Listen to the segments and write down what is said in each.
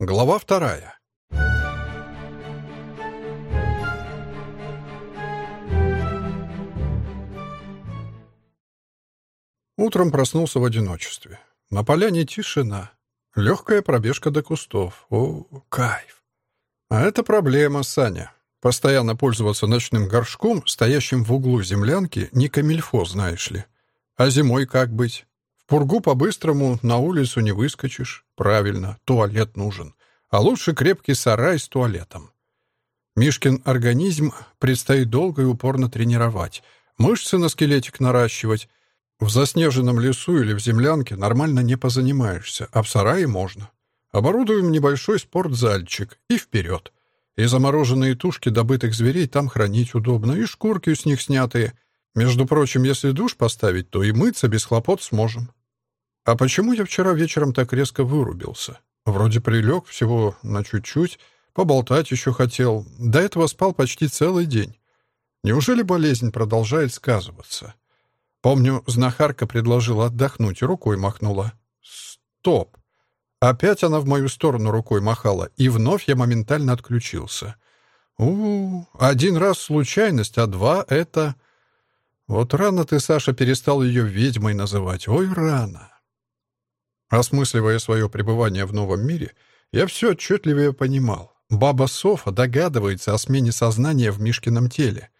Глава вторая. Утром проснулся в одиночестве. На поляне тишина. Легкая пробежка до кустов. О, кайф. А это проблема, Саня. Постоянно пользоваться ночным горшком, стоящим в углу землянки, не камильфо, знаешь ли. А зимой как быть? Пургу по-быстрому на улицу не выскочишь. Правильно, туалет нужен. А лучше крепкий сарай с туалетом. Мишкин организм предстоит долго и упорно тренировать. Мышцы на скелетик наращивать. В заснеженном лесу или в землянке нормально не позанимаешься, а в сарае можно. Оборудуем небольшой спортзальчик и вперед. И замороженные тушки добытых зверей там хранить удобно, и шкурки с них снятые. Между прочим, если душ поставить, то и мыться без хлопот сможем. А почему я вчера вечером так резко вырубился? Вроде прилег всего на чуть-чуть, поболтать еще хотел. До этого спал почти целый день. Неужели болезнь продолжает сказываться? Помню, знахарка предложила отдохнуть и рукой махнула. Стоп! Опять она в мою сторону рукой махала, и вновь я моментально отключился. у, -у, -у один раз случайность, а два — это... Вот рано ты, Саша, перестал ее ведьмой называть. Ой, рано. Осмысливая свое пребывание в новом мире, я все отчетливее понимал. Баба Софа догадывается о смене сознания в Мишкином теле.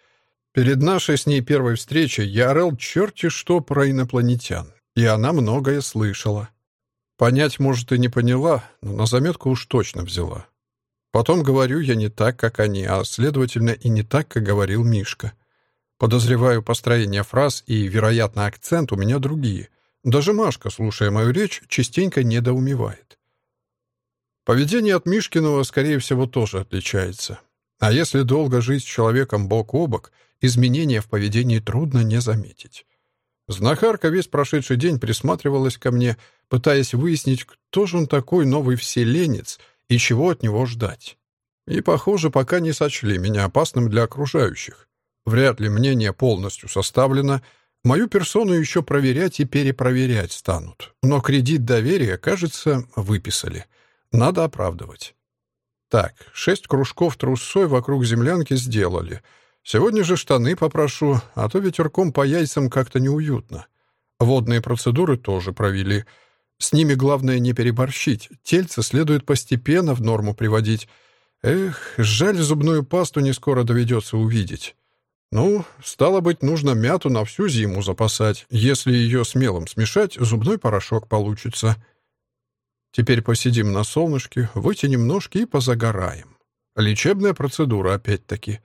Перед нашей с ней первой встречей я орал черти что про инопланетян, и она многое слышала. Понять, может, и не поняла, но на заметку уж точно взяла. Потом говорю я не так, как они, а, следовательно, и не так, как говорил Мишка. Подозреваю построение фраз и, вероятно, акцент у меня другие — даже Машка, слушая мою речь, частенько недоумевает. Поведение от Мишкиного, скорее всего, тоже отличается. А если долго жить с человеком бок о бок, изменения в поведении трудно не заметить. Знахарка весь прошедший день присматривалась ко мне, пытаясь выяснить, кто же он такой новый вселенец и чего от него ждать. И, похоже, пока не сочли меня опасным для окружающих. Вряд ли мнение полностью составлено, Мою персону еще проверять и перепроверять станут. Но кредит доверия, кажется, выписали. Надо оправдывать. Так, шесть кружков трусой вокруг землянки сделали. Сегодня же штаны попрошу, а то ветерком по яйцам как-то неуютно. Водные процедуры тоже провели. С ними главное не переборщить. Тельце следует постепенно в норму приводить. Эх, жаль, зубную пасту не скоро доведется увидеть. Ну, стало быть, нужно мяту на всю зиму запасать. Если ее с смешать, зубной порошок получится. Теперь посидим на солнышке, вытянем ножки и позагораем. Лечебная процедура опять-таки.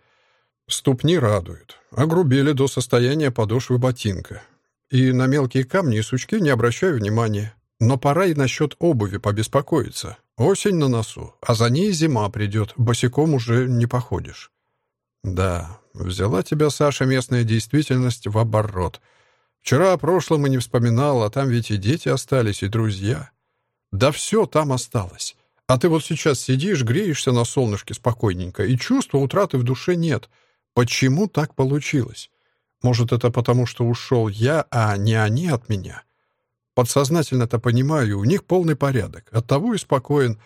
Ступни радуют. Огрубели до состояния подошвы ботинка. И на мелкие камни и сучки не обращаю внимания. Но пора и насчет обуви побеспокоиться. Осень на носу, а за ней зима придет, босиком уже не походишь. Да, Взяла тебя, Саша, местная действительность в оборот. Вчера о прошлом и не вспоминал, а там ведь и дети остались, и друзья. Да все там осталось. А ты вот сейчас сидишь, греешься на солнышке спокойненько, и чувства утраты в душе нет. Почему так получилось? Может, это потому, что ушел я, а не они от меня? Подсознательно-то понимаю, у них полный порядок. Оттого и спокоен.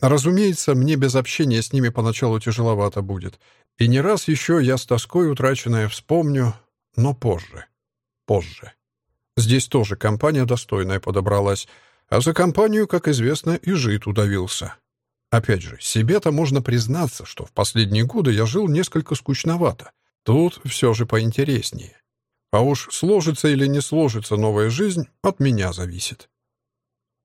Разумеется, мне без общения с ними поначалу тяжеловато будет. И не раз еще я с тоской утраченное вспомню, но позже. Позже. Здесь тоже компания достойная подобралась, а за компанию, как известно, и жит удавился. Опять же, себе-то можно признаться, что в последние годы я жил несколько скучновато. Тут все же поинтереснее. А уж сложится или не сложится новая жизнь, от меня зависит.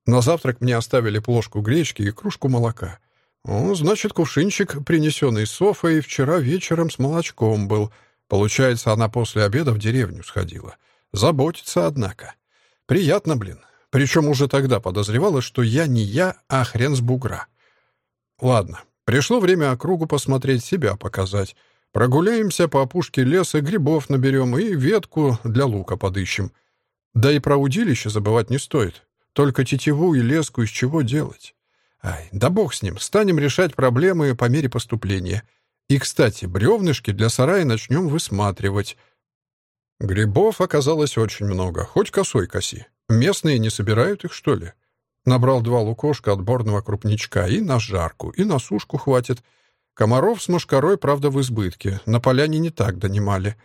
На завтрак мне оставили плошку гречки и кружку молока — «О, значит, кувшинчик, принесенный Софой, вчера вечером с молочком был. Получается, она после обеда в деревню сходила. Заботится, однако. Приятно, блин. Причем уже тогда подозревала, что я не я, а хрен с бугра. Ладно, пришло время округу посмотреть, себя показать. Прогуляемся по опушке леса, грибов наберем и ветку для лука подыщем. Да и про удилище забывать не стоит. Только тетиву и леску из чего делать? Ай, да бог с ним, станем решать проблемы по мере поступления. И, кстати, бревнышки для сарая начнем высматривать. Грибов оказалось очень много, хоть косой коси. Местные не собирают их, что ли? Набрал два лукошка отборного крупничка и на жарку, и на сушку хватит. Комаров с мошкарой, правда, в избытке. На поляне не так донимали.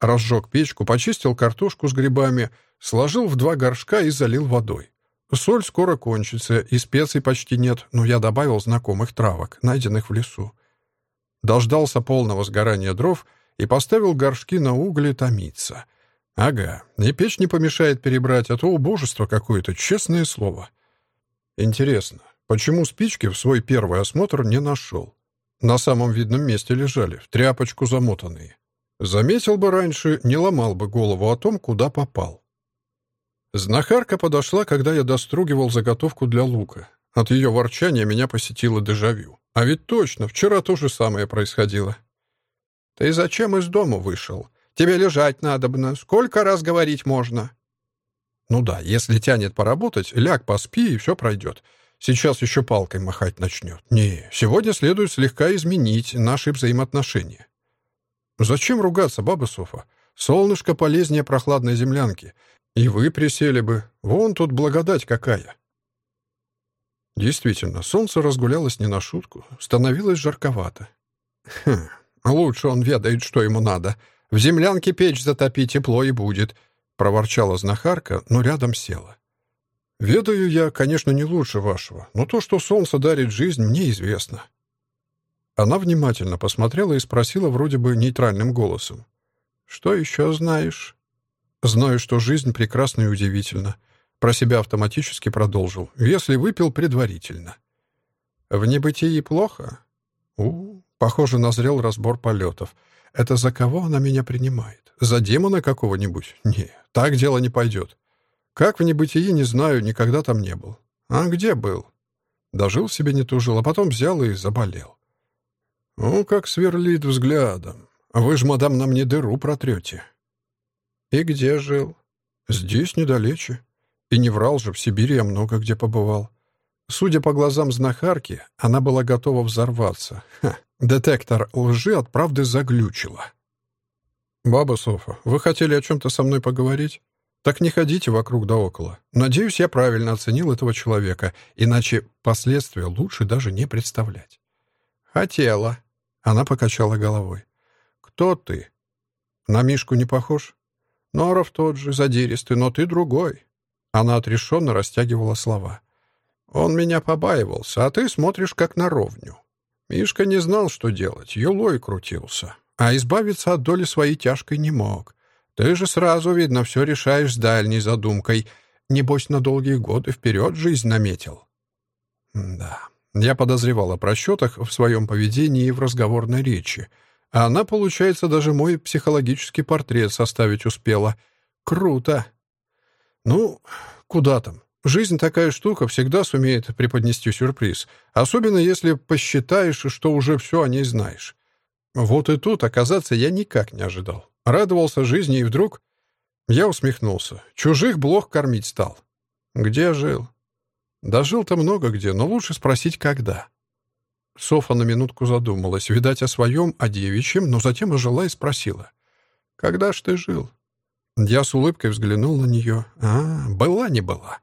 Разжег печку, почистил картошку с грибами, сложил в два горшка и залил водой. Соль скоро кончится, и специй почти нет, но я добавил знакомых травок, найденных в лесу. Дождался полного сгорания дров и поставил горшки на угли томиться. Ага, и печь не помешает перебрать, а то убожество какое-то, честное слово. Интересно, почему спички в свой первый осмотр не нашел? На самом видном месте лежали, в тряпочку замотанные. Заметил бы раньше, не ломал бы голову о том, куда попал. Знахарка подошла, когда я достругивал заготовку для лука. От ее ворчания меня посетило дежавю. А ведь точно, вчера то же самое происходило. «Ты зачем из дома вышел? Тебе лежать надобно. Сколько раз говорить можно?» Ну да, если тянет поработать, ляг, поспи, и все пройдет. Сейчас еще палкой махать начнет. Не, сегодня следует слегка изменить наши взаимоотношения. Зачем ругаться, баба Софа? Солнышко полезнее прохладной землянки. И вы присели бы. Вон тут благодать какая. Действительно, солнце разгулялось не на шутку. Становилось жарковато. Хм, лучше он ведает, что ему надо. В землянке печь затопи, тепло и будет —— проворчала знахарка, но рядом села. «Ведаю я, конечно, не лучше вашего, но то, что солнце дарит жизнь, мне известно». Она внимательно посмотрела и спросила вроде бы нейтральным голосом. «Что еще знаешь?» «Знаю, что жизнь прекрасна и удивительна». Про себя автоматически продолжил. «Если выпил предварительно». «В небытии плохо?» «У, похоже, назрел разбор полетов. Это за кого она меня принимает? За демона какого-нибудь? Не, так дело не пойдет. Как в небытии, не знаю, никогда там не был. А где был? Дожил себе не тужил, а потом взял и заболел. Ну, как сверлит взглядом. Вы ж, мадам, на мне дыру протрете. И где жил? Здесь, недалече. И не врал же, в Сибири я много где побывал. Судя по глазам знахарки, она была готова взорваться. Ха, детектор лжи от правды заглючила. «Баба Софа, вы хотели о чем-то со мной поговорить? Так не ходите вокруг да около. Надеюсь, я правильно оценил этого человека, иначе последствия лучше даже не представлять». «Хотела». Она покачала головой. «Кто ты?» «На Мишку не похож?» «Норов тот же, задиристый, но ты другой». Она отрешенно растягивала слова. «Он меня побаивался, а ты смотришь как на ровню». Мишка не знал, что делать, юлой крутился а избавиться от доли своей тяжкой не мог. Ты же сразу, видно, все решаешь с дальней задумкой. Небось, на долгие годы вперед жизнь наметил. Да, я подозревал о просчетах в своем поведении и в разговорной речи. А она, получается, даже мой психологический портрет составить успела. Круто. Ну, куда там? Жизнь такая штука, всегда сумеет преподнести сюрприз. Особенно если посчитаешь, что уже все о ней знаешь. Вот и тут оказаться я никак не ожидал. Радовался жизни, и вдруг... Я усмехнулся. Чужих блох кормить стал. Где жил? Да жил-то много где, но лучше спросить, когда. Софа на минутку задумалась, видать, о своем, о девичьем, но затем ожила и спросила. «Когда ж ты жил?» Я с улыбкой взглянул на нее. «А, была не была.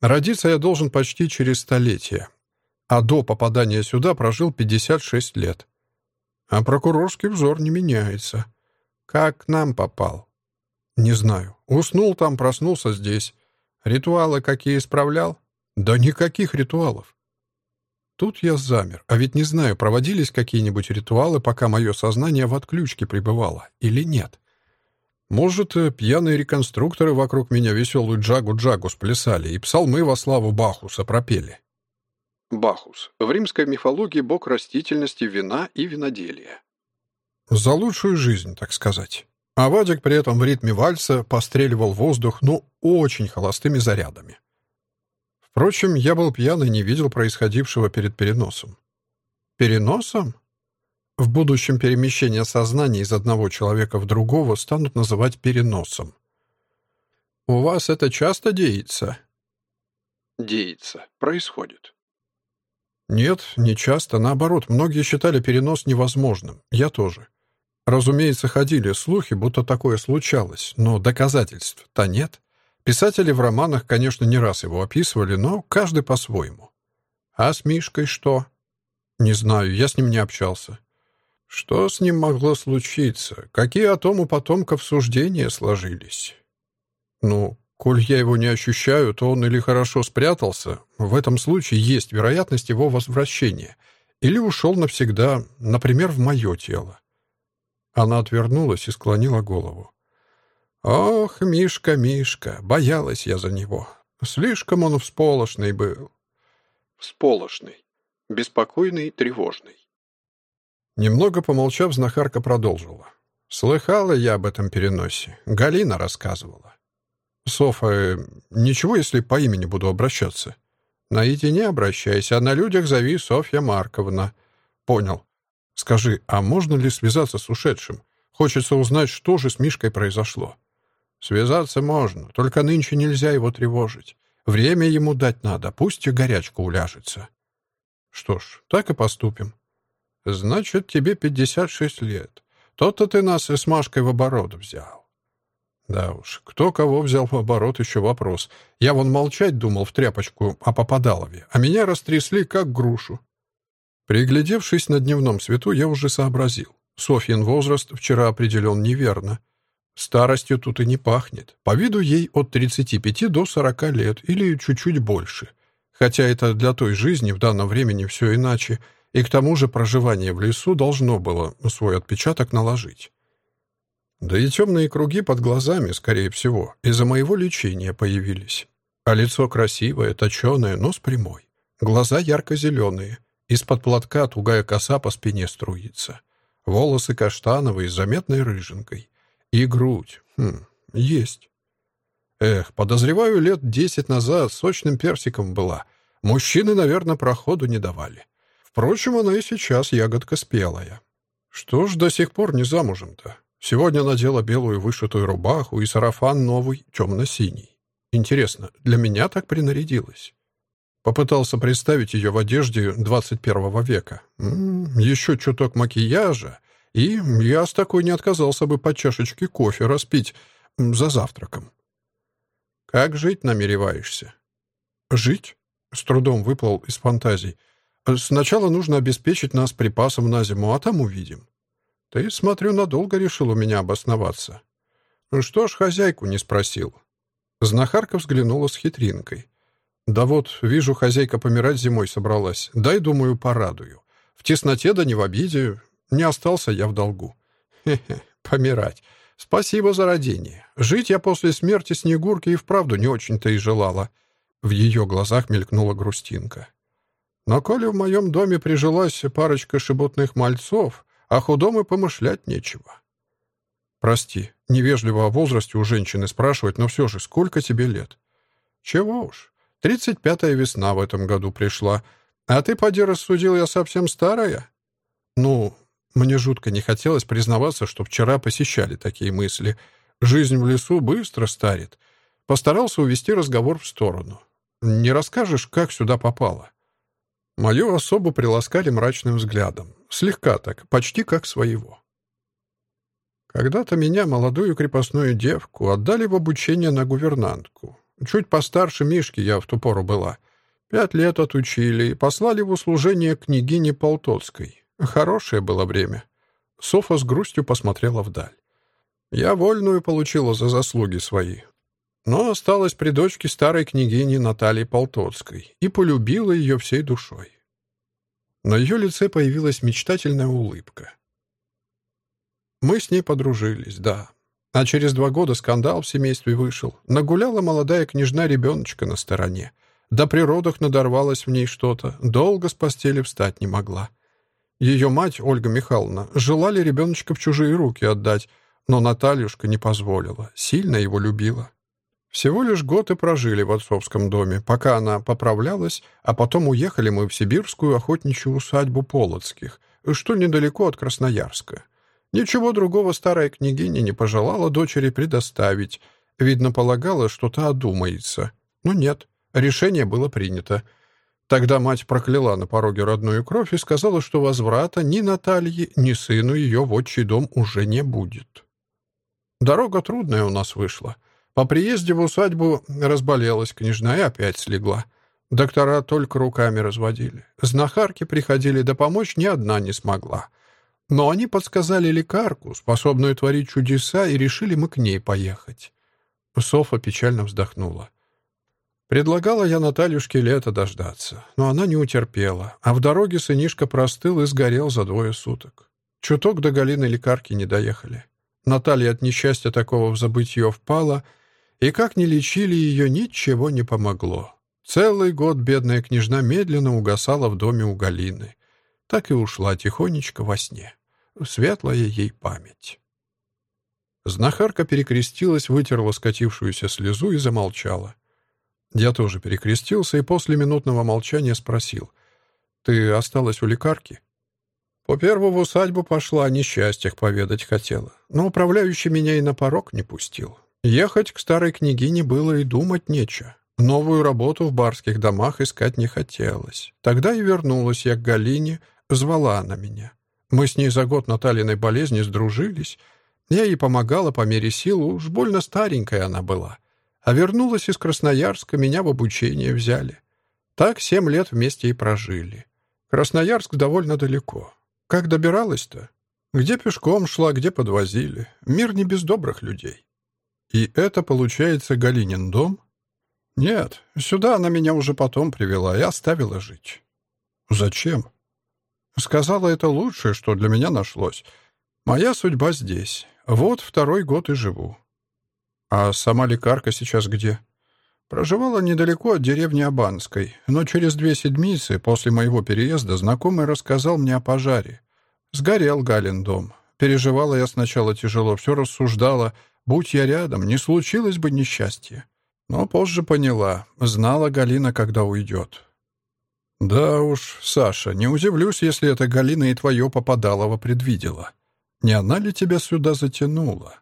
Родиться я должен почти через столетие, а до попадания сюда прожил 56 лет. А прокурорский взор не меняется. Как к нам попал? Не знаю. Уснул там, проснулся здесь. Ритуалы какие исправлял? Да никаких ритуалов. Тут я замер, а ведь не знаю, проводились какие-нибудь ритуалы, пока мое сознание в отключке пребывало, или нет. Может, э, пьяные реконструкторы вокруг меня веселую джагу-джагу сплясали и псалмы во славу Бахуса пропели. Бахус. В римской мифологии бог растительности, вина и виноделия. За лучшую жизнь, так сказать. А Вадик при этом в ритме вальса постреливал воздух, ну, очень холостыми зарядами. Впрочем, я был пьян и не видел происходившего перед переносом. Переносом? В будущем перемещение сознания из одного человека в другого станут называть переносом. «У вас это часто деется?» «Деется. Происходит». Нет, не часто. Наоборот, многие считали перенос невозможным. Я тоже. Разумеется, ходили слухи, будто такое случалось, но доказательств-то нет. Писатели в романах, конечно, не раз его описывали, но каждый по-своему. А с Мишкой что? Не знаю, я с ним не общался. Что с ним могло случиться? Какие о том у потомков суждения сложились? Ну, коль я его не ощущаю, то он или хорошо спрятался, в этом случае есть вероятность его возвращения, или ушел навсегда, например, в мое тело. Она отвернулась и склонила голову. «Ох, Мишка, Мишка, боялась я за него. Слишком он всполошный был». «Всполошный. Беспокойный, тревожный». Немного помолчав, знахарка продолжила. «Слыхала я об этом переносе. Галина рассказывала». «Софа, э, ничего, если по имени буду обращаться?» «Наедине обращайся, а на людях зови Софья Марковна». «Понял. Скажи, а можно ли связаться с ушедшим? Хочется узнать, что же с Мишкой произошло». «Связаться можно, только нынче нельзя его тревожить. Время ему дать надо, пусть и горячка уляжется». «Что ж, так и поступим. Значит, тебе 56 лет. То-то ты нас и с Машкой в оборот взял. Да уж, кто кого взял в оборот, еще вопрос. Я вон молчать думал в тряпочку о Попадалове, а меня растрясли, как грушу. Приглядевшись на дневном свету, я уже сообразил. Софьин возраст вчера определен неверно. Старостью тут и не пахнет. По виду ей от 35 до 40 лет или чуть-чуть больше. Хотя это для той жизни в данном времени все иначе — и к тому же проживание в лесу должно было свой отпечаток наложить. Да и темные круги под глазами, скорее всего, из-за моего лечения появились. А лицо красивое, точеное, нос прямой. Глаза ярко-зеленые. Из-под платка тугая коса по спине струится. Волосы каштановые с заметной рыжинкой. И грудь. Хм, есть. Эх, подозреваю, лет десять назад сочным персиком была. Мужчины, наверное, проходу не давали. Впрочем, она и сейчас ягодка спелая. Что ж до сих пор не замужем-то? Сегодня надела белую вышитую рубаху и сарафан новый, темно-синий. Интересно, для меня так принарядилась? Попытался представить ее в одежде 21 века. М -м, еще чуток макияжа, и я с такой не отказался бы по чашечке кофе распить за завтраком. «Как жить намереваешься?» «Жить?» — с трудом выплыл из фантазий. Сначала нужно обеспечить нас припасом на зиму, а там увидим. Ты, смотрю, надолго решил у меня обосноваться. Что ж, хозяйку не спросил. Знахарка взглянула с хитринкой. Да вот, вижу, хозяйка помирать зимой собралась. Дай, думаю, порадую. В тесноте да не в обиде. Не остался я в долгу. Хе-хе, помирать. Спасибо за родение. Жить я после смерти Снегурки и вправду не очень-то и желала. В ее глазах мелькнула грустинка. Но коли в моем доме прижилась парочка шебутных мальцов, о худом и помышлять нечего. Прости, невежливо о возрасте у женщины спрашивать, но все же, сколько тебе лет? Чего уж, тридцать пятая весна в этом году пришла, а ты, поди, рассудил, я совсем старая? Ну, мне жутко не хотелось признаваться, что вчера посещали такие мысли. Жизнь в лесу быстро старит. Постарался увести разговор в сторону. Не расскажешь, как сюда попала? Мою особу приласкали мрачным взглядом. Слегка так, почти как своего. Когда-то меня, молодую крепостную девку, отдали в обучение на гувернантку. Чуть постарше Мишки я в ту пору была. Пять лет отучили и послали в услужение княгине Полтоцкой. Хорошее было время. Софа с грустью посмотрела вдаль. Я вольную получила за заслуги свои, но осталась при дочке старой княгини Натальи Полтоцкой и полюбила ее всей душой. На ее лице появилась мечтательная улыбка. Мы с ней подружились, да. А через два года скандал в семействе вышел. Нагуляла молодая княжна ребеночка на стороне. До природах надорвалось в ней что-то. Долго с постели встать не могла. Ее мать, Ольга Михайловна, желали ребеночка в чужие руки отдать, но Натальюшка не позволила, сильно его любила. Всего лишь год и прожили в отцовском доме, пока она поправлялась, а потом уехали мы в сибирскую охотничью усадьбу Полоцких, что недалеко от Красноярска. Ничего другого старая княгиня не пожелала дочери предоставить. Видно, полагала, что та одумается. Но нет, решение было принято. Тогда мать прокляла на пороге родную кровь и сказала, что возврата ни Натальи, ни сыну ее в отчий дом уже не будет. Дорога трудная у нас вышла — По приезде в усадьбу разболелась княжна и опять слегла. Доктора только руками разводили. Знахарки приходили, да помочь ни одна не смогла. Но они подсказали лекарку, способную творить чудеса, и решили мы к ней поехать. Софа печально вздохнула. Предлагала я Натальюшке лето дождаться, но она не утерпела, а в дороге сынишка простыл и сгорел за двое суток. Чуток до Галины лекарки не доехали. Наталья от несчастья такого в забытье впала, и как ни лечили ее, ничего не помогло. Целый год бедная княжна медленно угасала в доме у Галины. Так и ушла тихонечко во сне. Светлая ей память. Знахарка перекрестилась, вытерла скатившуюся слезу и замолчала. Я тоже перекрестился и после минутного молчания спросил. «Ты осталась у лекарки?» По первому в усадьбу пошла, о несчастьях поведать хотела. Но управляющий меня и на порог не пустил. Ехать к старой княгине было и думать нечего. Новую работу в барских домах искать не хотелось. Тогда и вернулась я к Галине, звала она меня. Мы с ней за год Натальиной болезни сдружились. Я ей помогала по мере сил, уж больно старенькая она была. А вернулась из Красноярска, меня в обучение взяли. Так семь лет вместе и прожили. Красноярск довольно далеко. Как добиралась-то? Где пешком шла, где подвозили. Мир не без добрых людей. И это, получается, Галинин дом? Нет, сюда она меня уже потом привела и оставила жить. Зачем? Сказала, это лучшее, что для меня нашлось. Моя судьба здесь. Вот второй год и живу. А сама лекарка сейчас где? Проживала недалеко от деревни Абанской, но через две седмицы после моего переезда знакомый рассказал мне о пожаре. Сгорел Галин дом. Переживала я сначала тяжело, все рассуждала. Будь я рядом, не случилось бы несчастья. Но позже поняла, знала Галина, когда уйдет. Да уж, Саша, не удивлюсь, если эта Галина и твое попадалово предвидела. Не она ли тебя сюда затянула?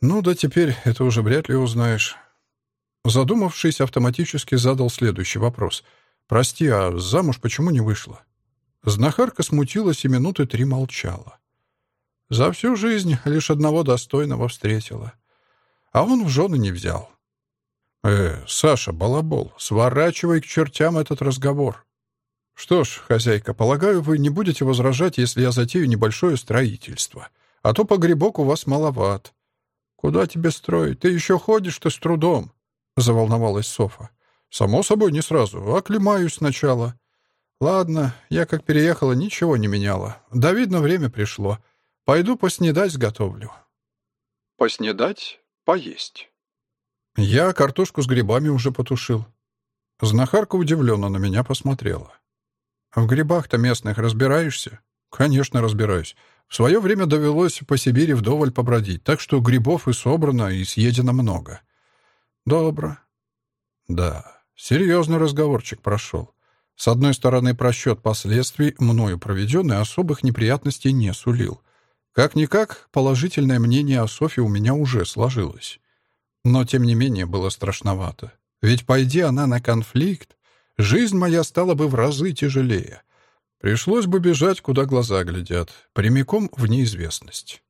Ну да теперь это уже вряд ли узнаешь. Задумавшись, автоматически задал следующий вопрос. «Прости, а замуж почему не вышла?» Знахарка смутилась и минуты три молчала. За всю жизнь лишь одного достойного встретила. А он в жены не взял. «Э, Саша, балабол, сворачивай к чертям этот разговор. Что ж, хозяйка, полагаю, вы не будете возражать, если я затею небольшое строительство. А то погребок у вас маловат. Куда тебе строить? Ты еще ходишь-то с трудом заволновалась Софа. «Само собой, не сразу. Оклемаюсь сначала». «Ладно, я как переехала, ничего не меняла. Да, видно, время пришло. Пойду поснедать сготовлю». «Поснедать? Поесть». Я картошку с грибами уже потушил. Знахарка удивленно на меня посмотрела. «В грибах-то местных разбираешься?» «Конечно, разбираюсь. В свое время довелось по Сибири вдоволь побродить, так что грибов и собрано, и съедено много. Добро. Да, серьезный разговорчик прошел. С одной стороны, просчет последствий, мною проведенный, особых неприятностей не сулил. Как-никак, положительное мнение о Софье у меня уже сложилось. Но, тем не менее, было страшновато. Ведь, пойди она на конфликт, жизнь моя стала бы в разы тяжелее. Пришлось бы бежать, куда глаза глядят, прямиком в неизвестность.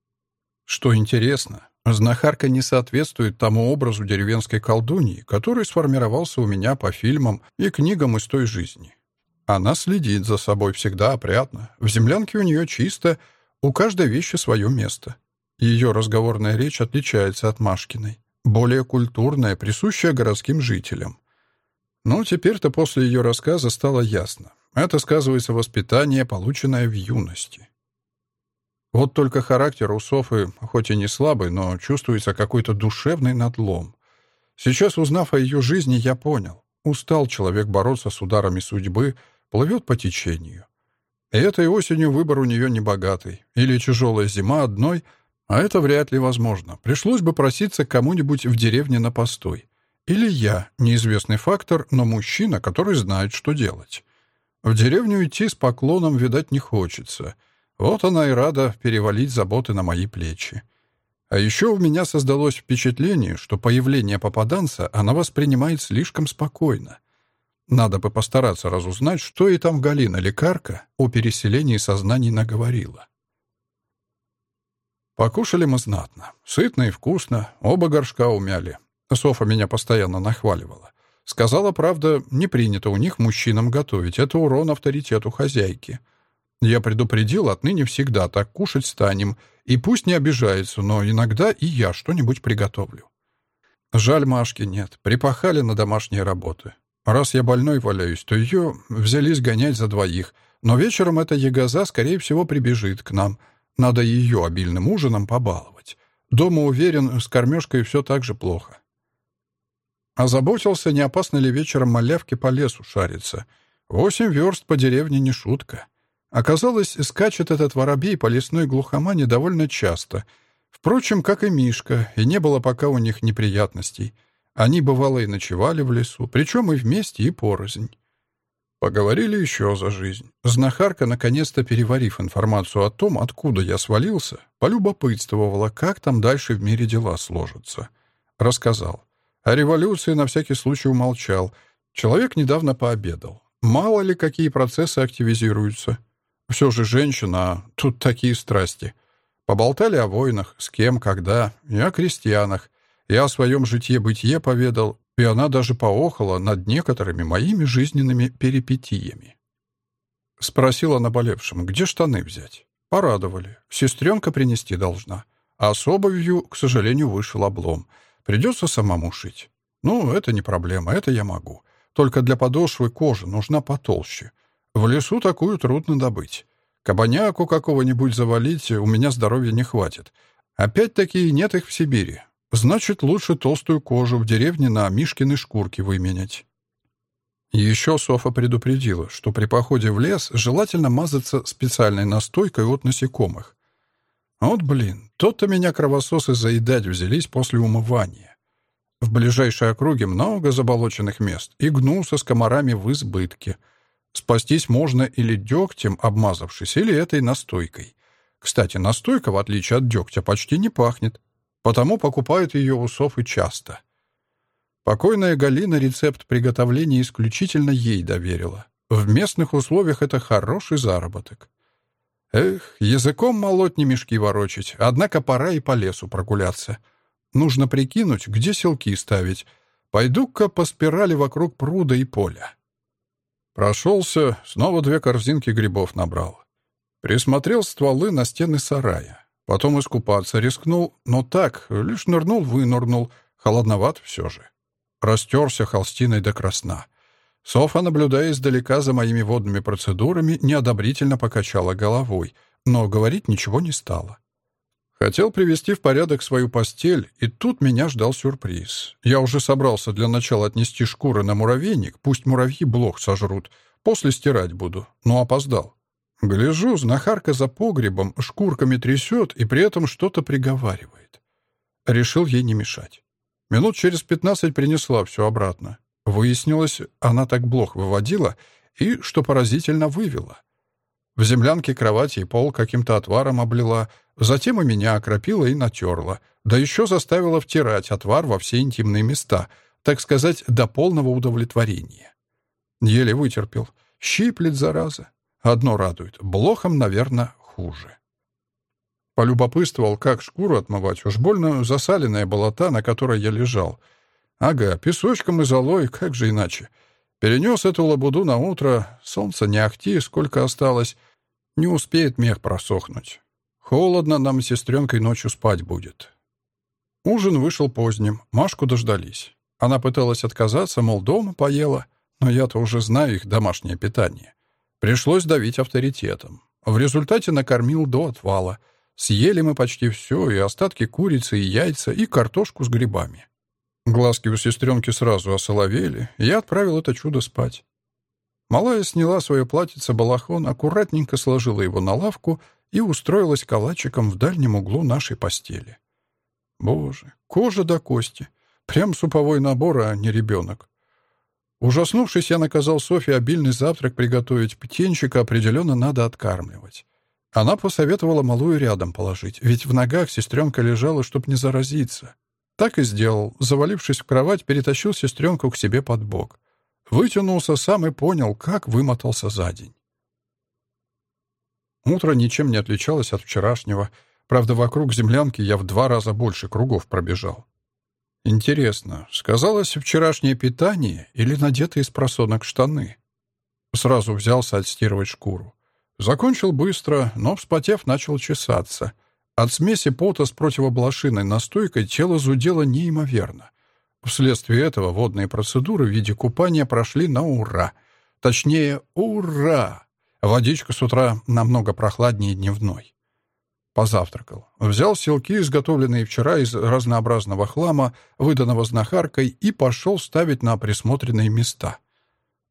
Что интересно, Знахарка не соответствует тому образу деревенской колдуньи, который сформировался у меня по фильмам и книгам из той жизни. Она следит за собой всегда опрятно, в землянке у нее чисто, у каждой вещи свое место. Ее разговорная речь отличается от Машкиной, более культурная, присущая городским жителям. Ну, теперь-то после ее рассказа стало ясно. Это сказывается воспитание, полученное в юности. Вот только характер у Софы, хоть и не слабый, но чувствуется какой-то душевный надлом. Сейчас, узнав о ее жизни, я понял. Устал человек бороться с ударами судьбы, плывет по течению. И этой осенью выбор у нее небогатый. Или тяжелая зима одной, а это вряд ли возможно. Пришлось бы проситься кому-нибудь в деревне на постой. Или я, неизвестный фактор, но мужчина, который знает, что делать. В деревню идти с поклоном, видать, не хочется — вот она и рада перевалить заботы на мои плечи. А еще у меня создалось впечатление, что появление попаданца она воспринимает слишком спокойно. Надо бы постараться разузнать, что и там Галина, лекарка, о переселении сознаний наговорила. Покушали мы знатно. Сытно и вкусно, оба горшка умяли. Софа меня постоянно нахваливала. Сказала, правда, не принято у них мужчинам готовить. Это урон авторитету хозяйки. Я предупредил, отныне всегда так кушать станем. И пусть не обижается, но иногда и я что-нибудь приготовлю. Жаль, Машки нет. Припахали на домашние работы. Раз я больной валяюсь, то ее взялись гонять за двоих. Но вечером эта ягоза, скорее всего, прибежит к нам. Надо ее обильным ужином побаловать. Дома, уверен, с кормежкой все так же плохо. Озаботился, не опасно ли вечером малявки по лесу шариться. Восемь верст по деревне не шутка. Оказалось, скачет этот воробей по лесной глухомане довольно часто — Впрочем, как и Мишка, и не было пока у них неприятностей. Они, бывало, и ночевали в лесу, причем и вместе, и порознь. Поговорили еще за жизнь. Знахарка, наконец-то переварив информацию о том, откуда я свалился, полюбопытствовала, как там дальше в мире дела сложатся. Рассказал. О революции на всякий случай умолчал. Человек недавно пообедал. Мало ли, какие процессы активизируются. Все же женщина, а тут такие страсти — Поболтали о войнах, с кем, когда, и о крестьянах. Я о своем житье-бытие поведал, и она даже поохала над некоторыми моими жизненными перипетиями. Спросила наболевшим, где штаны взять. Порадовали. Сестренка принести должна. А с обувью, к сожалению, вышел облом. Придется самому шить. Ну, это не проблема, это я могу. Только для подошвы кожа нужна потолще. В лесу такую трудно добыть. Кабаняку какого-нибудь завалить у меня здоровья не хватит. Опять-таки нет их в Сибири. Значит, лучше толстую кожу в деревне на Мишкины шкурки выменять. Еще Софа предупредила, что при походе в лес желательно мазаться специальной настойкой от насекомых. Вот блин, тот-то меня кровососы заедать взялись после умывания. В ближайшей округе много заболоченных мест, и гнулся с комарами в избытке — Спастись можно или дегтем, обмазавшись, или этой настойкой. Кстати, настойка, в отличие от дегтя, почти не пахнет, потому покупают ее у Софы часто. Покойная Галина рецепт приготовления исключительно ей доверила. В местных условиях это хороший заработок. Эх, языком молоть не мешки ворочать, однако пора и по лесу прогуляться. Нужно прикинуть, где селки ставить. Пойду-ка по спирали вокруг пруда и поля. Прошелся, снова две корзинки грибов набрал. Присмотрел стволы на стены сарая. Потом искупаться рискнул, но так, лишь нырнул-вынырнул, холодноват все же. Растерся холстиной до красна. Софа, наблюдая издалека за моими водными процедурами, неодобрительно покачала головой, но говорить ничего не стала. Хотел привести в порядок свою постель, и тут меня ждал сюрприз. Я уже собрался для начала отнести шкуры на муравейник, пусть муравьи блох сожрут, после стирать буду, но опоздал. Гляжу, знахарка за погребом шкурками трясет и при этом что-то приговаривает. Решил ей не мешать. Минут через пятнадцать принесла все обратно. Выяснилось, она так блох выводила и, что поразительно, вывела. В землянке кровати и пол каким-то отваром облила, затем и меня окропила и натерла, да еще заставила втирать отвар во все интимные места, так сказать, до полного удовлетворения. Еле вытерпел. Щиплет, зараза. Одно радует. Блохом, наверное, хуже. Полюбопытствовал, как шкуру отмывать. Уж больно засаленная была та, на которой я лежал. Ага, песочком и золой, как же иначе. Перенес эту лабуду на утро. Солнце не ахти, сколько осталось. Не успеет мех просохнуть. Холодно нам с сестренкой ночью спать будет. Ужин вышел поздним, Машку дождались. Она пыталась отказаться, мол, дома поела, но я-то уже знаю их домашнее питание. Пришлось давить авторитетом. В результате накормил до отвала. Съели мы почти все, и остатки курицы, и яйца, и картошку с грибами. Глазки у сестренки сразу осоловели, и я отправил это чудо спать. Малая сняла свое платьице-балахон, аккуратненько сложила его на лавку и устроилась калачиком в дальнем углу нашей постели. Боже, кожа до кости. Прям суповой набор, а не ребенок. Ужаснувшись, я наказал Софье обильный завтрак приготовить. Птенчика определенно надо откармливать. Она посоветовала малую рядом положить, ведь в ногах сестренка лежала, чтоб не заразиться. Так и сделал. Завалившись в кровать, перетащил сестренку к себе под бок. Вытянулся сам и понял, как вымотался за день. Утро ничем не отличалось от вчерашнего. Правда, вокруг землянки я в два раза больше кругов пробежал. Интересно, сказалось вчерашнее питание или надетые из просонок штаны? Сразу взялся отстирывать шкуру. Закончил быстро, но, вспотев, начал чесаться. От смеси пота с противоблошиной настойкой тело зудело неимоверно. Вследствие этого водные процедуры в виде купания прошли на ура. Точнее, ура! Водичка с утра намного прохладнее дневной. Позавтракал. Взял селки, изготовленные вчера из разнообразного хлама, выданного знахаркой, и пошел ставить на присмотренные места.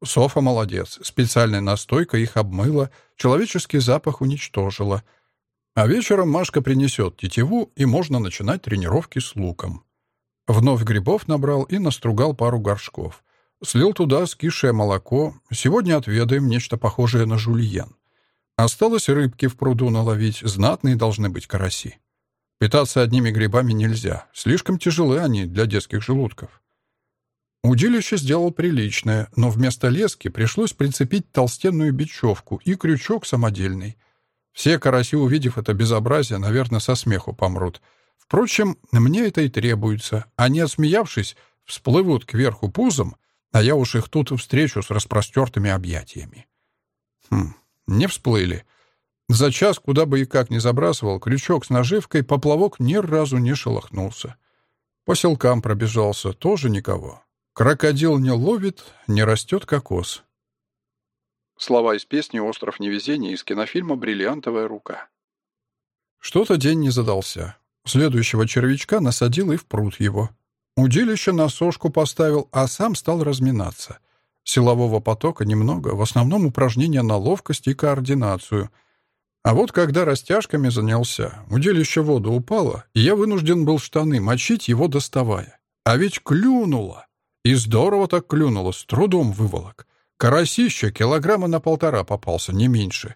Софа молодец. Специальная настойка их обмыла, человеческий запах уничтожила. А вечером Машка принесет тетиву, и можно начинать тренировки с луком. Вновь грибов набрал и настругал пару горшков. Слил туда скисшее молоко. Сегодня отведаем нечто похожее на жульен. Осталось рыбки в пруду наловить, знатные должны быть караси. Питаться одними грибами нельзя, слишком тяжелы они для детских желудков. Удилище сделал приличное, но вместо лески пришлось прицепить толстенную бечевку и крючок самодельный. Все караси, увидев это безобразие, наверное, со смеху помрут. Впрочем, мне это и требуется. Они, отсмеявшись, всплывут кверху пузом — а я уж их тут встречу с распростертыми объятиями. Хм, не всплыли. За час, куда бы и как ни забрасывал, крючок с наживкой, поплавок ни разу не шелохнулся. По селкам пробежался, тоже никого. Крокодил не ловит, не растет кокос. Слова из песни «Остров невезения» из кинофильма «Бриллиантовая рука». Что-то день не задался. Следующего червячка насадил и в пруд его. Удилище на сошку поставил, а сам стал разминаться. Силового потока немного, в основном упражнения на ловкость и координацию. А вот когда растяжками занялся, удилище вода упало, и я вынужден был штаны мочить, его доставая. А ведь клюнуло. И здорово так клюнуло, с трудом выволок. Карасище килограмма на полтора попался, не меньше.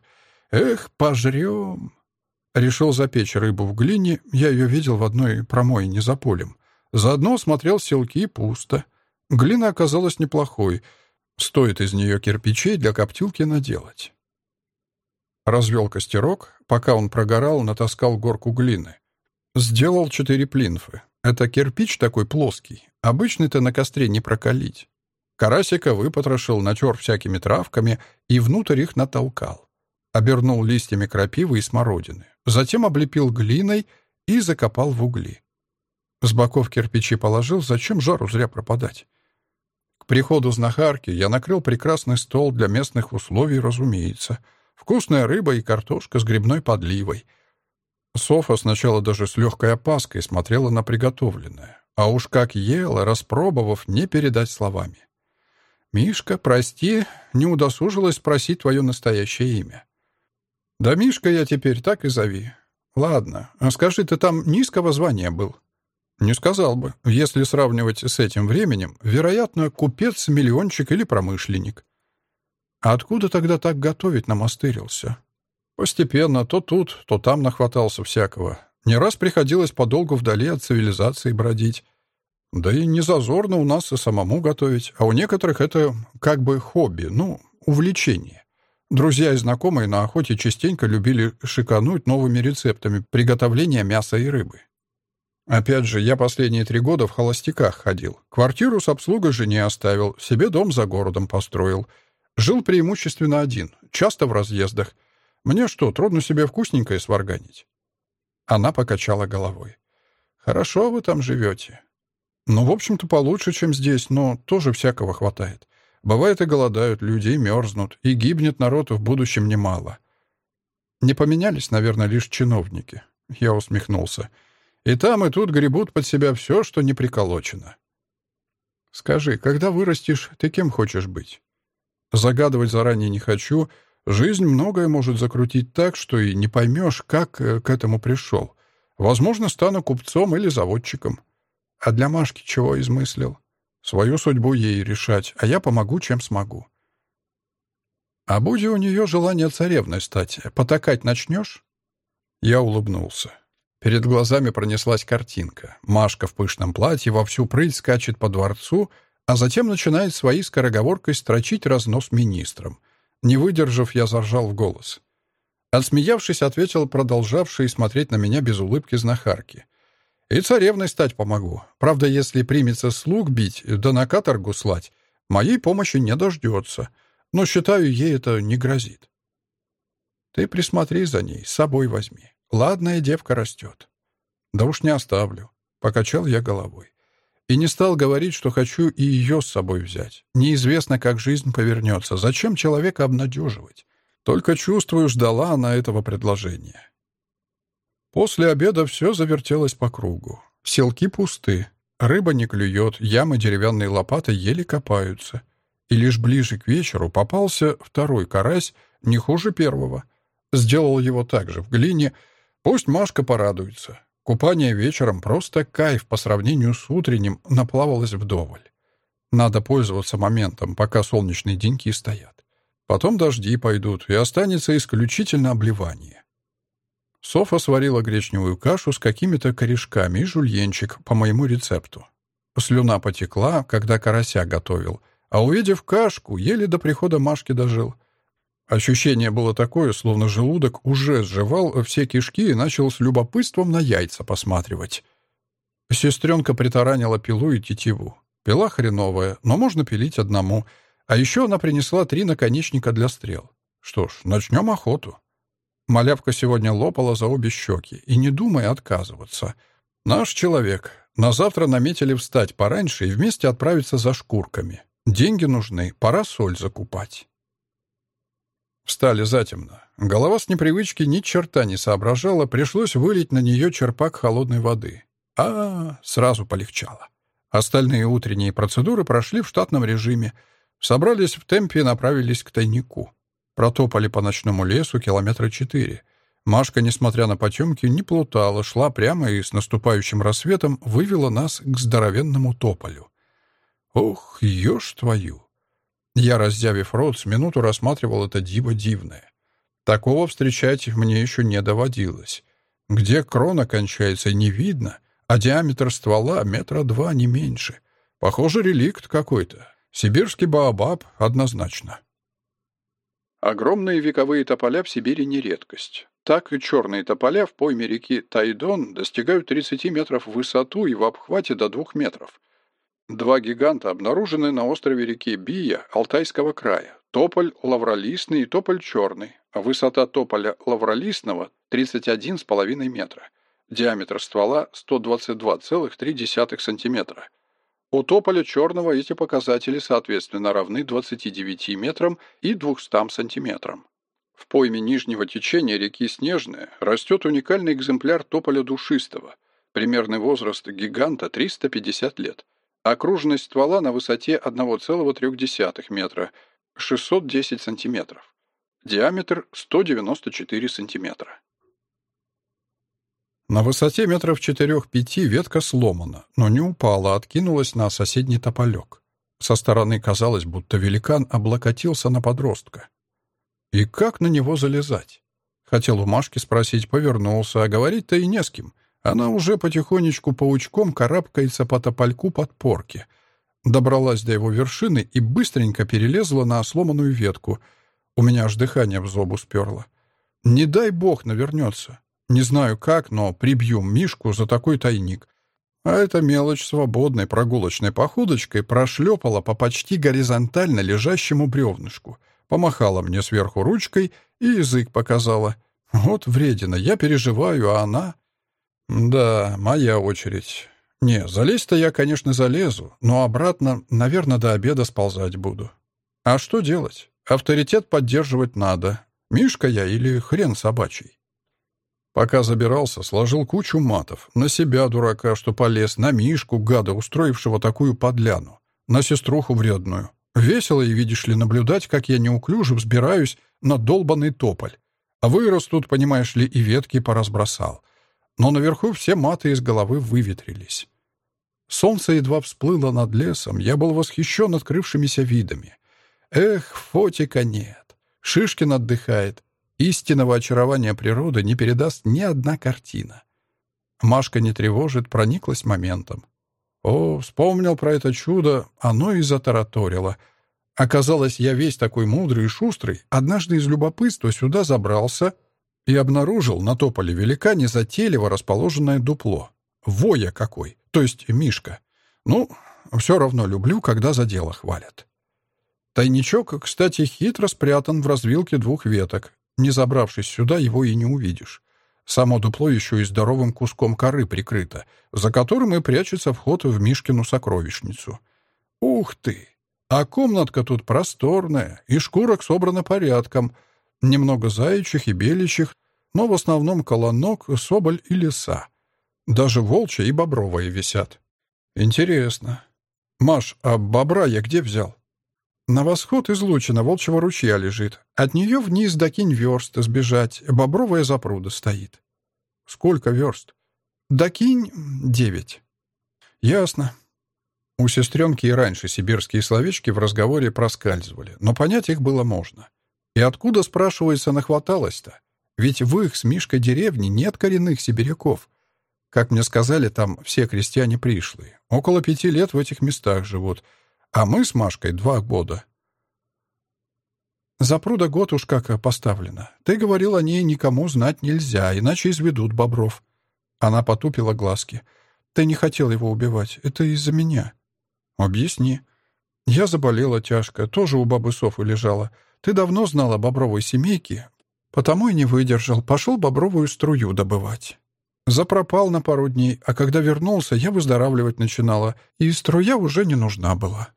Эх, пожрем. Решил запечь рыбу в глине, я ее видел в одной промойне за полем. Заодно осмотрел селки пусто. Глина оказалась неплохой. Стоит из нее кирпичей для коптилки наделать. Развел костерок. Пока он прогорал, натаскал горку глины. Сделал четыре плинфы. Это кирпич такой плоский. Обычный-то на костре не прокалить. Карасика выпотрошил, натер всякими травками и внутрь их натолкал. Обернул листьями крапивы и смородины. Затем облепил глиной и закопал в угли. С боков кирпичи положил, зачем жару зря пропадать? К приходу знахарки я накрыл прекрасный стол для местных условий, разумеется. Вкусная рыба и картошка с грибной подливой. Софа сначала даже с легкой опаской смотрела на приготовленное. А уж как ела, распробовав, не передать словами. «Мишка, прости, не удосужилась спросить твое настоящее имя». «Да Мишка я теперь так и зови. Ладно, а скажи, ты там низкого звания был?» Не сказал бы. Если сравнивать с этим временем, вероятно, купец, миллиончик или промышленник. А откуда тогда так готовить намастырился? Постепенно то тут, то там нахватался всякого. Не раз приходилось подолгу вдали от цивилизации бродить. Да и не зазорно у нас и самому готовить, а у некоторых это как бы хобби, ну, увлечение. Друзья и знакомые на охоте частенько любили шикануть новыми рецептами приготовления мяса и рыбы. Опять же, я последние три года в холостяках ходил. Квартиру с обслугой жене оставил, себе дом за городом построил. Жил преимущественно один, часто в разъездах. Мне что, трудно себе вкусненькое сварганить?» Она покачала головой. «Хорошо вы там живете. Ну, в общем-то, получше, чем здесь, но тоже всякого хватает. Бывает и голодают люди, и мерзнут, и гибнет народ в будущем немало. Не поменялись, наверное, лишь чиновники». Я усмехнулся. И там, и тут гребут под себя все, что не приколочено. Скажи, когда вырастешь, ты кем хочешь быть? Загадывать заранее не хочу. Жизнь многое может закрутить так, что и не поймешь, как э, к этому пришел. Возможно, стану купцом или заводчиком. А для Машки чего измыслил? Свою судьбу ей решать, а я помогу, чем смогу. А будь у нее желание царевной стать, потакать начнешь? Я улыбнулся. Перед глазами пронеслась картинка. Машка в пышном платье во всю прыть скачет по дворцу, а затем начинает своей скороговоркой строчить разнос министрам. Не выдержав, я заржал в голос. Отсмеявшись, ответил продолжавший смотреть на меня без улыбки знахарки. И царевной стать помогу. Правда, если примется слуг бить, да на каторгу слать, моей помощи не дождется. Но, считаю, ей это не грозит. Ты присмотри за ней, с собой возьми. Ладная девка растет. Да уж не оставлю. Покачал я головой. И не стал говорить, что хочу и ее с собой взять. Неизвестно, как жизнь повернется. Зачем человека обнадеживать? Только чувствую, ждала она этого предложения. После обеда все завертелось по кругу. Селки пусты, рыба не клюет, ямы деревянной лопатой еле копаются. И лишь ближе к вечеру попался второй карась, не хуже первого. Сделал его также в глине. Пусть Машка порадуется. Купание вечером просто кайф по сравнению с утренним наплавалось вдоволь. Надо пользоваться моментом, пока солнечные деньки стоят. Потом дожди пойдут, и останется исключительно обливание. Софа сварила гречневую кашу с какими-то корешками и жульенчик по моему рецепту. Слюна потекла, когда карася готовил, а увидев кашку, еле до прихода Машки дожил. Ощущение было такое, словно желудок уже сживал все кишки и начал с любопытством на яйца посматривать. Сестренка притаранила пилу и тетиву. Пила хреновая, но можно пилить одному. А еще она принесла три наконечника для стрел. Что ж, начнем охоту. Малявка сегодня лопала за обе щеки, и не думая отказываться. Наш человек. На завтра наметили встать пораньше и вместе отправиться за шкурками. Деньги нужны, пора соль закупать. Встали затемно. Голова с непривычки ни черта не соображала, пришлось вылить на нее черпак холодной воды. А, -а, -а сразу полегчало. Остальные утренние процедуры прошли в штатном режиме. Собрались в темпе и направились к тайнику. Протопали по ночному лесу километра четыре. Машка, несмотря на потемки, не плутала, шла прямо и с наступающим рассветом вывела нас к здоровенному тополю. Ох, ешь твою! Я, раздявив рот, с минуту рассматривал это диво дивное. Такого встречать мне еще не доводилось. Где крона кончается, не видно, а диаметр ствола метра два, не меньше. Похоже, реликт какой-то. Сибирский баобаб однозначно. Огромные вековые тополя в Сибири не редкость. Так и черные тополя в пойме реки Тайдон достигают 30 метров в высоту и в обхвате до 2 метров. Два гиганта обнаружены на острове реки Бия Алтайского края. Тополь лавролистный и тополь черный. Высота тополя лавролистного 31,5 метра. Диаметр ствола 122,3 сантиметра. У тополя черного эти показатели соответственно равны 29 метрам и 200 сантиметрам. В пойме нижнего течения реки Снежная растет уникальный экземпляр тополя душистого. Примерный возраст гиганта 350 лет. Окружность ствола на высоте 1,3 метра, 610 сантиметров. Диаметр 194 сантиметра. На высоте метров четырех-пяти ветка сломана, но не упала, а откинулась на соседний тополек. Со стороны казалось, будто великан облокотился на подростка. И как на него залезать? Хотел у Машки спросить, повернулся, а говорить-то и не с кем. Она уже потихонечку паучком карабкается по топольку подпорки. Добралась до его вершины и быстренько перелезла на сломанную ветку. У меня аж дыхание в зобу сперло. Не дай бог навернется. Не знаю как, но прибью Мишку за такой тайник. А эта мелочь свободной прогулочной походочкой прошлепала по почти горизонтально лежащему бревнышку, помахала мне сверху ручкой и язык показала. Вот вредина, я переживаю, а она... «Да, моя очередь. Не, залезть-то я, конечно, залезу, но обратно, наверное, до обеда сползать буду. А что делать? Авторитет поддерживать надо. Мишка я или хрен собачий?» Пока забирался, сложил кучу матов. На себя, дурака, что полез, на Мишку, гада, устроившего такую подляну. На сеструху вредную. Весело и, видишь ли, наблюдать, как я неуклюже взбираюсь на долбанный тополь. А вырос тут, понимаешь ли, и ветки поразбросал но наверху все маты из головы выветрились. Солнце едва всплыло над лесом, я был восхищен открывшимися видами. Эх, фотика нет. Шишкин отдыхает. Истинного очарования природы не передаст ни одна картина. Машка не тревожит, прониклась моментом. О, вспомнил про это чудо, оно и затараторило. Оказалось, я весь такой мудрый и шустрый, однажды из любопытства сюда забрался — и обнаружил на тополе велика незатейливо расположенное дупло. Воя какой, то есть Мишка. Ну, все равно люблю, когда за дело хвалят. Тайничок, кстати, хитро спрятан в развилке двух веток. Не забравшись сюда, его и не увидишь. Само дупло еще и здоровым куском коры прикрыто, за которым и прячется вход в Мишкину сокровищницу. Ух ты! А комнатка тут просторная, и шкурок собрана порядком. Немного заячьих и беличьих, но в основном колонок, соболь и лиса. Даже волчья и бобровые висят. Интересно. Маш, а бобра я где взял? На восход излучина волчьего ручья лежит. От нее вниз до кинь верст сбежать. Бобровая запруда стоит. Сколько верст? До кинь девять. Ясно. У сестренки и раньше сибирские словечки в разговоре проскальзывали, но понять их было можно. И откуда, спрашивается, нахваталось-то? Ведь в их с Мишкой деревне нет коренных сибиряков. Как мне сказали, там все крестьяне пришлые. Около пяти лет в этих местах живут — а мы с Машкой два года. Запруда год уж как поставлена. Ты говорил, о ней никому знать нельзя, иначе изведут бобров. Она потупила глазки. Ты не хотел его убивать. Это из-за меня. Объясни. Я заболела тяжко, тоже у бабы Софы лежала. Ты давно знала бобровой семейки, потому и не выдержал, пошел бобровую струю добывать. Запропал на пару дней, а когда вернулся, я выздоравливать начинала, и струя уже не нужна была.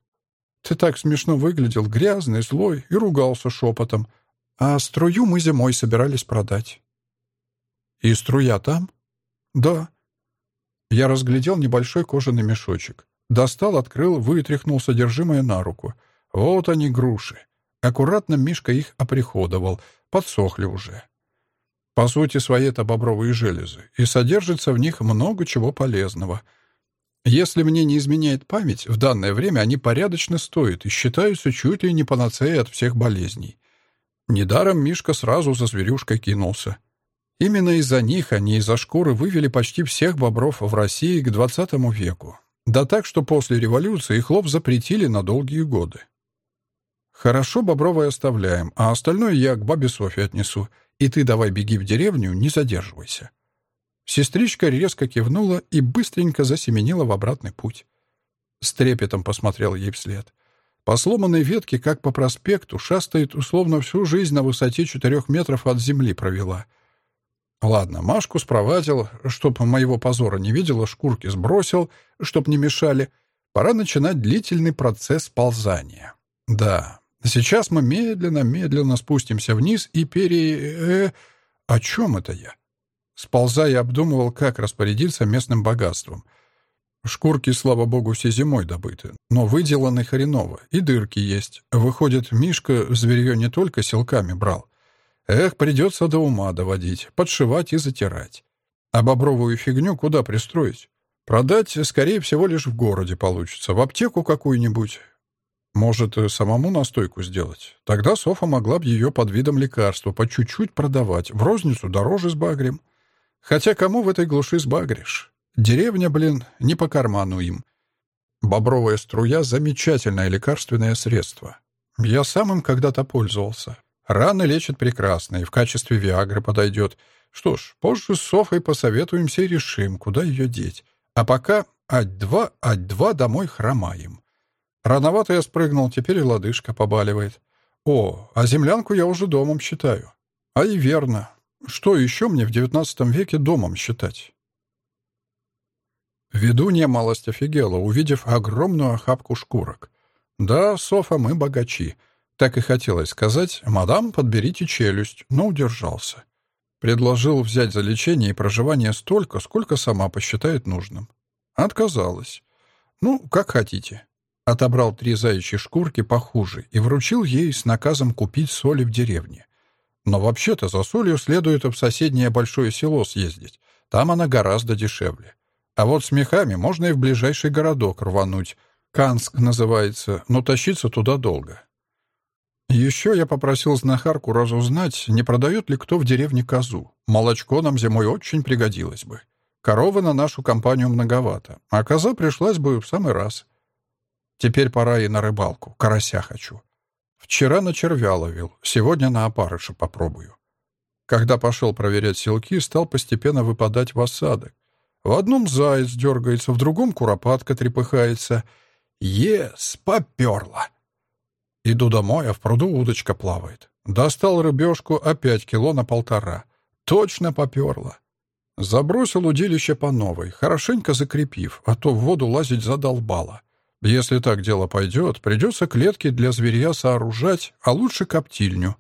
Ты так смешно выглядел, грязный, злой, и ругался шепотом. А струю мы зимой собирались продать. И струя там? Да. Я разглядел небольшой кожаный мешочек. Достал, открыл, вытряхнул содержимое на руку. Вот они, груши. Аккуратно Мишка их оприходовал. Подсохли уже. По сути, свои это бобровые железы, и содержится в них много чего полезного — если мне не изменяет память, в данное время они порядочно стоят и считаются чуть ли не панацеей от всех болезней. Недаром Мишка сразу за зверюшкой кинулся. Именно из-за них, не из-за шкуры, вывели почти всех бобров в России к XX веку. Да так, что после революции их лов запретили на долгие годы. «Хорошо, бобровое оставляем, а остальное я к бабе Софье отнесу, и ты давай беги в деревню, не задерживайся». Сестричка резко кивнула и быстренько засеменила в обратный путь. С трепетом посмотрел ей вслед. По сломанной ветке, как по проспекту, шастает, условно, всю жизнь на высоте четырех метров от земли провела. Ладно, Машку спровадил, чтоб моего позора не видела, шкурки сбросил, чтоб не мешали. Пора начинать длительный процесс ползания. Да, сейчас мы медленно-медленно спустимся вниз и пере... Э, о чем это я? Сползая, обдумывал, как распорядиться местным богатством. Шкурки, слава богу, все зимой добыты, но выделаны хреново, и дырки есть. Выходит, Мишка зверье не только силками брал. Эх, придется до ума доводить, подшивать и затирать. А бобровую фигню куда пристроить? Продать, скорее всего, лишь в городе получится, в аптеку какую-нибудь. Может, самому настойку сделать? Тогда Софа могла бы ее под видом лекарства по чуть-чуть продавать, в розницу дороже с багрем. Хотя кому в этой глуши сбагришь? Деревня, блин, не по карману им. Бобровая струя — замечательное лекарственное средство. Я сам им когда-то пользовался. Раны лечат прекрасно и в качестве Виагры подойдет. Что ж, позже с Софой посоветуемся и решим, куда ее деть. А пока ать-два, ать-два домой хромаем. Рановато я спрыгнул, теперь и лодыжка побаливает. О, а землянку я уже домом считаю. А и верно, что еще мне в девятнадцатом веке домом считать? Ведунья малость офигела, увидев огромную охапку шкурок. «Да, Софа, мы богачи». Так и хотелось сказать, «Мадам, подберите челюсть», но удержался. Предложил взять за лечение и проживание столько, сколько сама посчитает нужным. Отказалась. «Ну, как хотите». Отобрал три заячьи шкурки похуже и вручил ей с наказом купить соли в деревне. Но вообще-то за солью следует в соседнее большое село съездить. Там она гораздо дешевле. А вот с мехами можно и в ближайший городок рвануть. Канск называется, но тащиться туда долго. Еще я попросил знахарку разузнать, не продает ли кто в деревне козу. Молочко нам зимой очень пригодилось бы. Коровы на нашу компанию многовато, а коза пришлась бы в самый раз. Теперь пора и на рыбалку. Карася хочу. Вчера на червя ловил, сегодня на опарыша попробую. Когда пошел проверять селки, стал постепенно выпадать в осадок. В одном заяц дергается, в другом куропатка трепыхается. Ес, поперла. Иду домой, а в пруду удочка плавает. Достал рыбешку опять кило на полтора. Точно поперла. Забросил удилище по новой, хорошенько закрепив, а то в воду лазить задолбало. Если так дело пойдет, придется клетки для зверя сооружать, а лучше коптильню.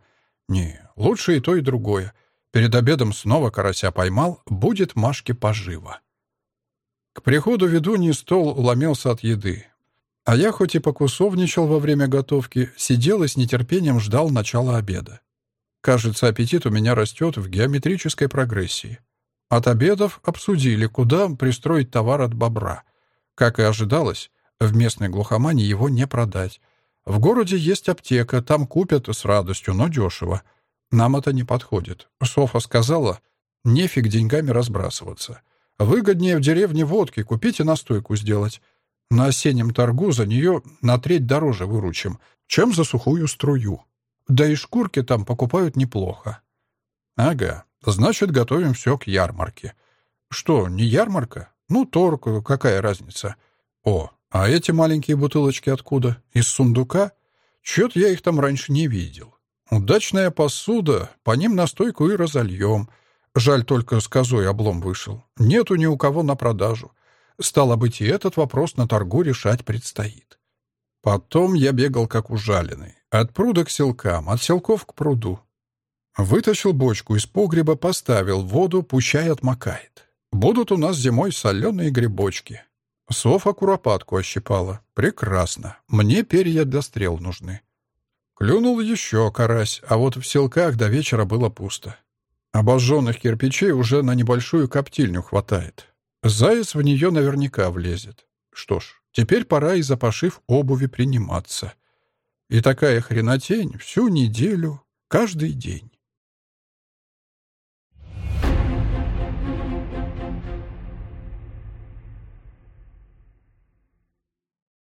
Не, лучше и то, и другое. Перед обедом снова карася поймал, будет Машке поживо. К приходу ведуньи стол ломился от еды. А я хоть и покусовничал во время готовки, сидел и с нетерпением ждал начала обеда. Кажется, аппетит у меня растет в геометрической прогрессии. От обедов обсудили, куда пристроить товар от бобра. Как и ожидалось, в местной глухомане его не продать. В городе есть аптека, там купят с радостью, но дешево. Нам это не подходит. Софа сказала, нефиг деньгами разбрасываться. Выгоднее в деревне водки купить и настойку сделать. На осеннем торгу за нее на треть дороже выручим, чем за сухую струю. Да и шкурки там покупают неплохо. Ага, значит, готовим все к ярмарке. Что, не ярмарка? Ну, торг, какая разница? О, а эти маленькие бутылочки откуда? Из сундука? Чё-то я их там раньше не видел. Удачная посуда, по ним настойку и разольем. Жаль, только с козой облом вышел. Нету ни у кого на продажу. Стало быть, и этот вопрос на торгу решать предстоит. Потом я бегал как ужаленный. От пруда к селкам, от селков к пруду. Вытащил бочку из погреба, поставил воду, пущай отмокает. Будут у нас зимой соленые грибочки. Софа куропатку ощипала. Прекрасно. Мне перья для стрел нужны. Клюнул еще карась, а вот в селках до вечера было пусто. Обожженных кирпичей уже на небольшую коптильню хватает. Заяц в нее наверняка влезет. Что ж, теперь пора и за пошив обуви приниматься. И такая хренотень всю неделю, каждый день.